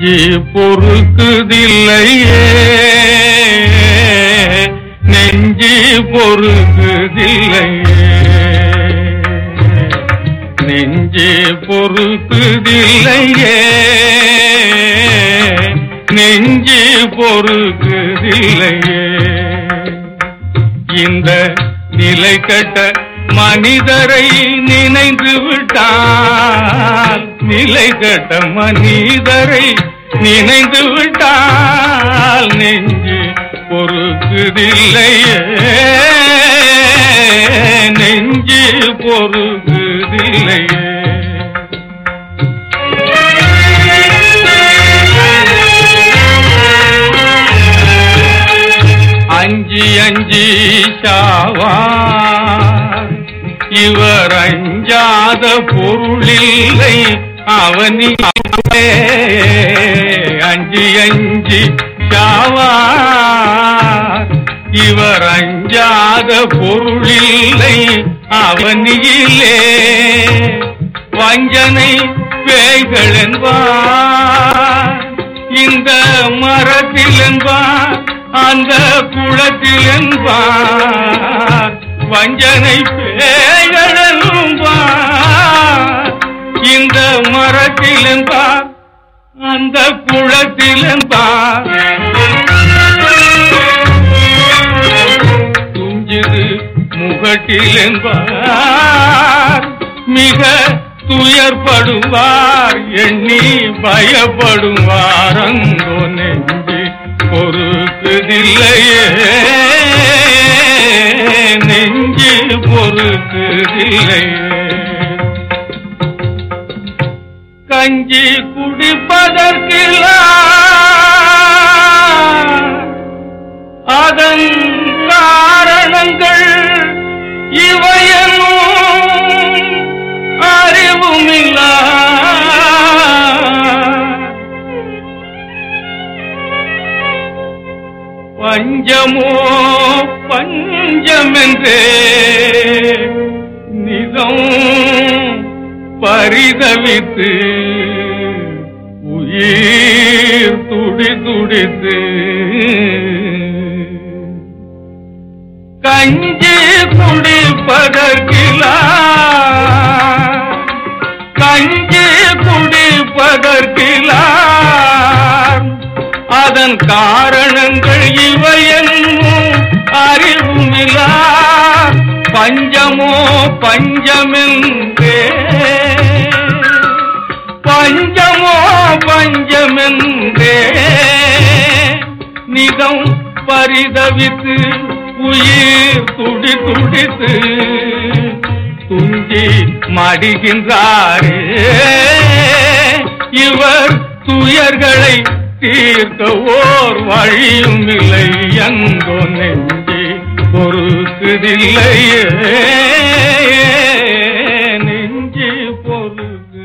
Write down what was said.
நெஞ்சு பொறுக்குதில்லையே. நெஞ்சு பொறுக்குதில்லையே. நெஞ்சு பொறுக்குதில்லையே. நெஞ்சு பொறுக்குதில்லையே. இந்த நிலை கட்ட மனிதரை நினைந்து விட்டான் நிலை கட்ட மனிதரை நினைந்து விட்டால் நெஞ்சு பொறுக்குதில்லையே. நெஞ்சு பொறுக்குதில்லையே. அஞ்சி அஞ்சி சாவா இவர் அஞ்சாத பொருளில்லை. அவனி அஞ்சி அஞ்சி சாவார் இவர் அஞ்சாத பொருளில்லை அவனியிலே வஞ்சனை பேய்கள் என்பார் இந்த மரத்தில் என்பார் அந்த குளத்தில் என்பார் வஞ்சனை பேய்கள் என்பார் இந்த அந்த குளத்தில் என்பார் துஞ்சிது முகட்டில் மிக துயர்படுவார் எண்ணி பயப்படுவார். அங்கோ நெஞ்சு பொறுக்குதில்லையே நெஞ்சு பொறுக்குதில்லையே. கஞ்சி குடிப்பதற்கெல்லாம் அதன் காரணங்கள் இவையனும் அறிவுமில்லா. பஞ்சமோ பஞ்சமென்றே. பரிதவித்து உயிர் துடி துடித்து கஞ்சி குடிப்பதற்கிலா கஞ்சி குடிப்பதற்கிலா அதன் காரணங்கள் இவையென்னும் அறிவுமில்லா பஞ்சமோ பஞ்சமென்றே. பஞ்சமோ பஞ்சமென்றே. நிதம் பரிதவித்து உயிர் துடி துடித்து துஞ்சி மடிகின்றாரே. இவர் துயர்களை தீர்க்க ஓர் வழியும் இல்லை எங்கோ பொறுக்குதில்லையே நெஞ்சு பொறுக்கு